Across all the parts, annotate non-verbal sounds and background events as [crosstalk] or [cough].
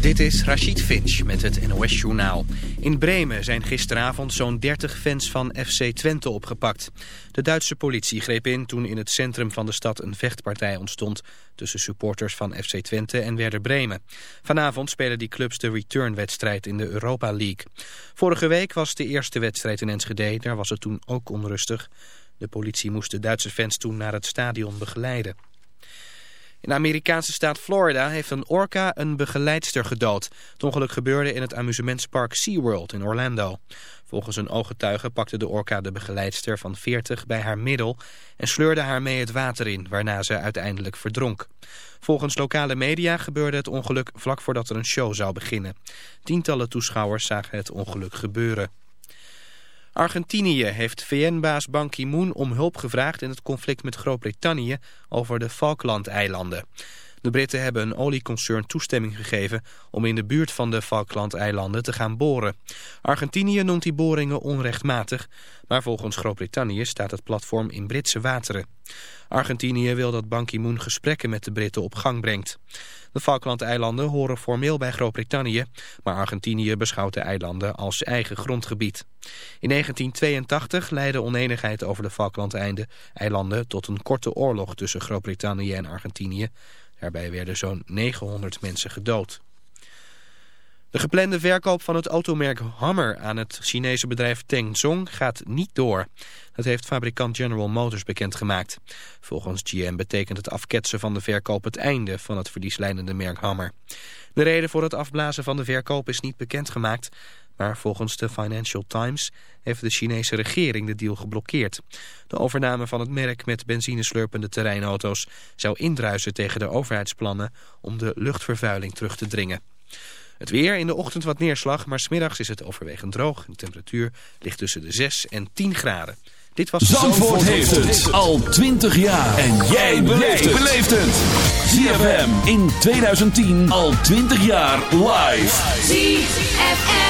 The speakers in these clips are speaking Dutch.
Dit is Rachid Finch met het NOS Journaal. In Bremen zijn gisteravond zo'n 30 fans van FC Twente opgepakt. De Duitse politie greep in toen in het centrum van de stad een vechtpartij ontstond... tussen supporters van FC Twente en Werder Bremen. Vanavond spelen die clubs de returnwedstrijd in de Europa League. Vorige week was de eerste wedstrijd in Enschede, daar was het toen ook onrustig. De politie moest de Duitse fans toen naar het stadion begeleiden. In de Amerikaanse staat Florida heeft een orka een begeleidster gedood. Het ongeluk gebeurde in het amusementspark SeaWorld in Orlando. Volgens een ooggetuige pakte de orka de begeleidster van 40 bij haar middel... en sleurde haar mee het water in, waarna ze uiteindelijk verdronk. Volgens lokale media gebeurde het ongeluk vlak voordat er een show zou beginnen. Tientallen toeschouwers zagen het ongeluk gebeuren. Argentinië heeft VN-baas Ban Ki-moon om hulp gevraagd in het conflict met Groot-Brittannië over de Falklandeilanden. De Britten hebben een olieconcern toestemming gegeven om in de buurt van de Falklandeilanden te gaan boren. Argentinië noemt die boringen onrechtmatig, maar volgens Groot-Brittannië staat het platform in Britse wateren. Argentinië wil dat Ban Ki-moon gesprekken met de Britten op gang brengt. De Falklandeilanden horen formeel bij Groot-Brittannië, maar Argentinië beschouwt de eilanden als eigen grondgebied. In 1982 leidde oneenigheid over de Falklandeilanden tot een korte oorlog tussen Groot-Brittannië en Argentinië. Daarbij werden zo'n 900 mensen gedood. De geplande verkoop van het automerk Hammer aan het Chinese bedrijf Tengzong gaat niet door. Dat heeft fabrikant General Motors bekendgemaakt. Volgens GM betekent het afketsen van de verkoop het einde van het verliesleidende merk Hammer. De reden voor het afblazen van de verkoop is niet bekendgemaakt... maar volgens de Financial Times heeft de Chinese regering de deal geblokkeerd. De overname van het merk met benzineslurpende terreinauto's... zou indruisen tegen de overheidsplannen om de luchtvervuiling terug te dringen. Het weer, in de ochtend wat neerslag, maar smiddags is het overwegend droog. De temperatuur ligt tussen de 6 en 10 graden. Dit was Zandvoort heeft het al 20 jaar. En jij beleeft het. ZFM in 2010 al 20 jaar live. ZFM.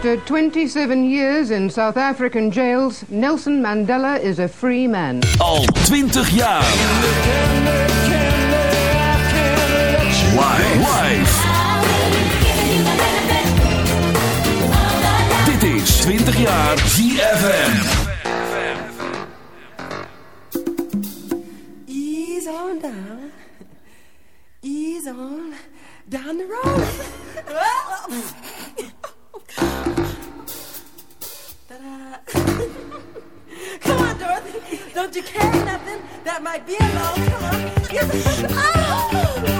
After 27 years in South African jails, Nelson Mandela is a free man. Al 20 jaar. Live. Dit is 20 jaar ZFM. Ease on down. Ease on down the road. Don't you care nothing? That might be a long time. Yes. [laughs] Oh!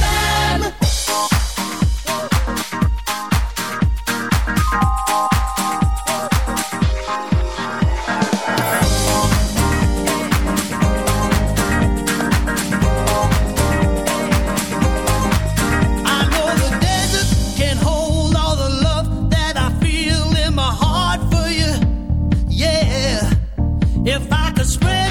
If I could spread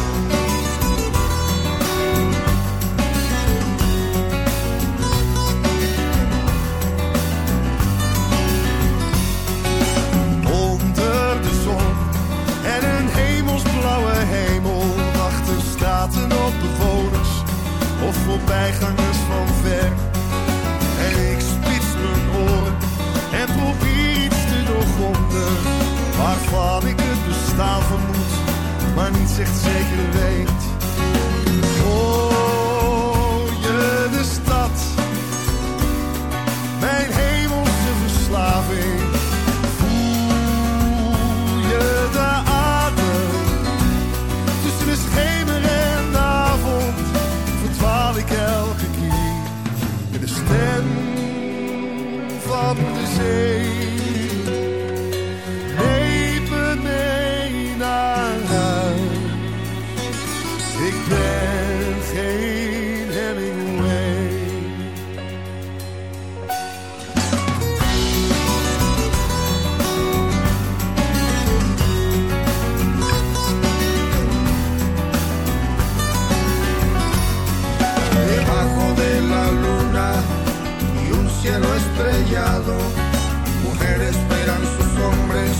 Mujeres esperan sus hombres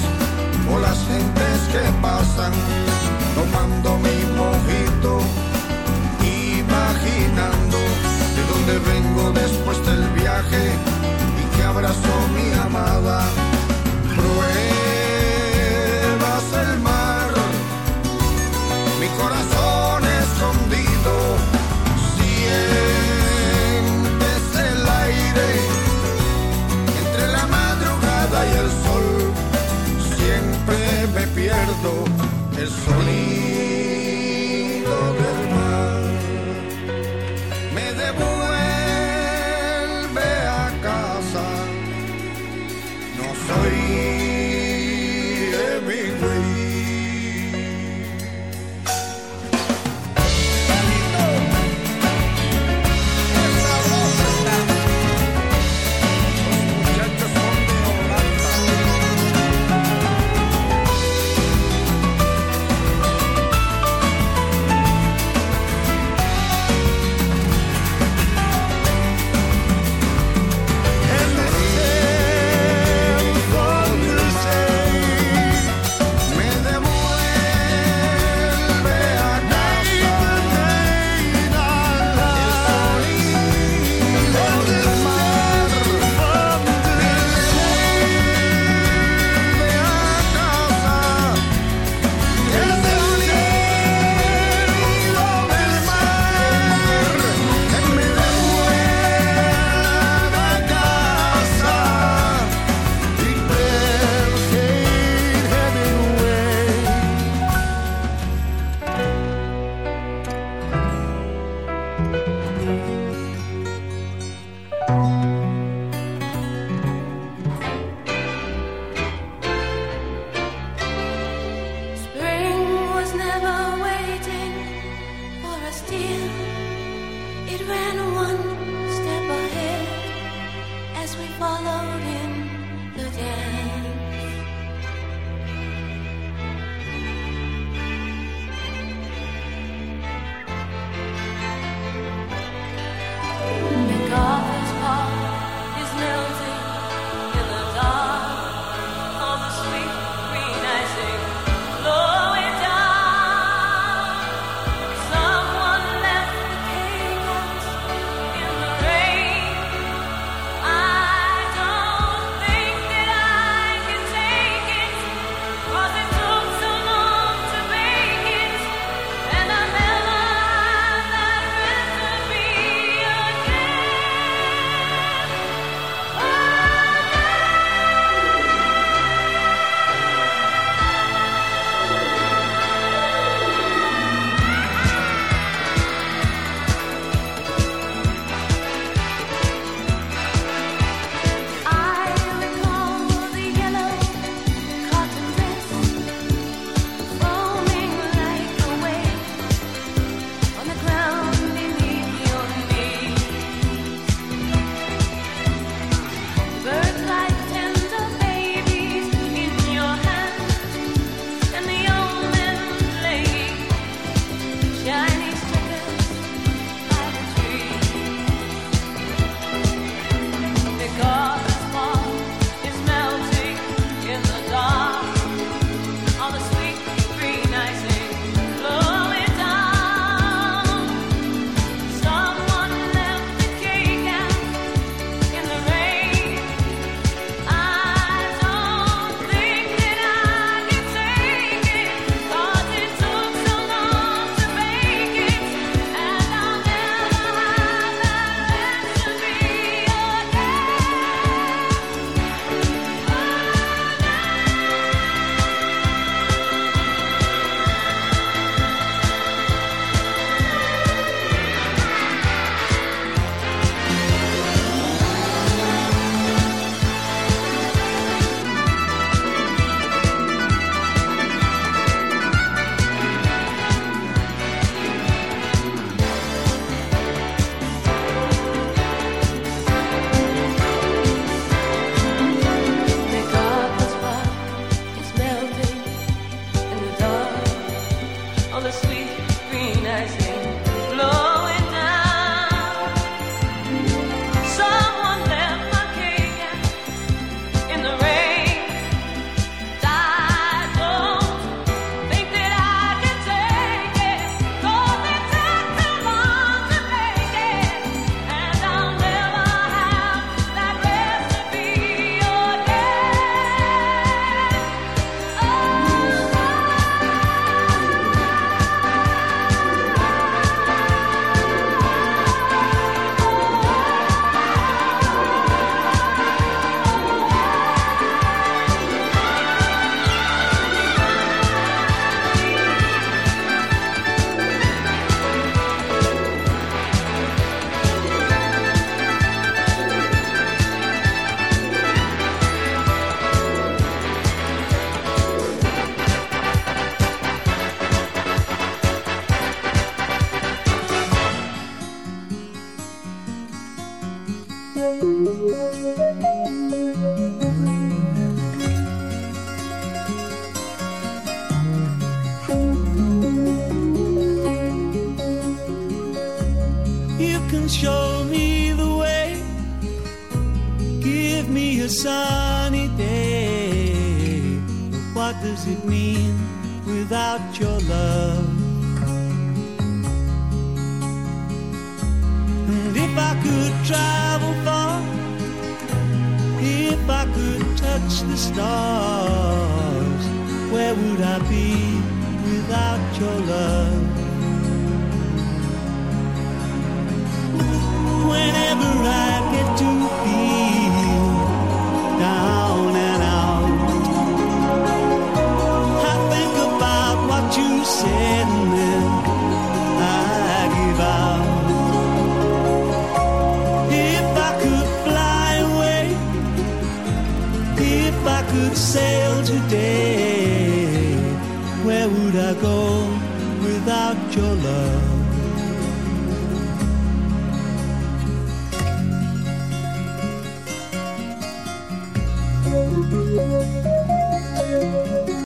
o las gentes que pasan tomando mi mojito, imaginando de dónde vengo después del viaje y que abrazo mi amada. sunny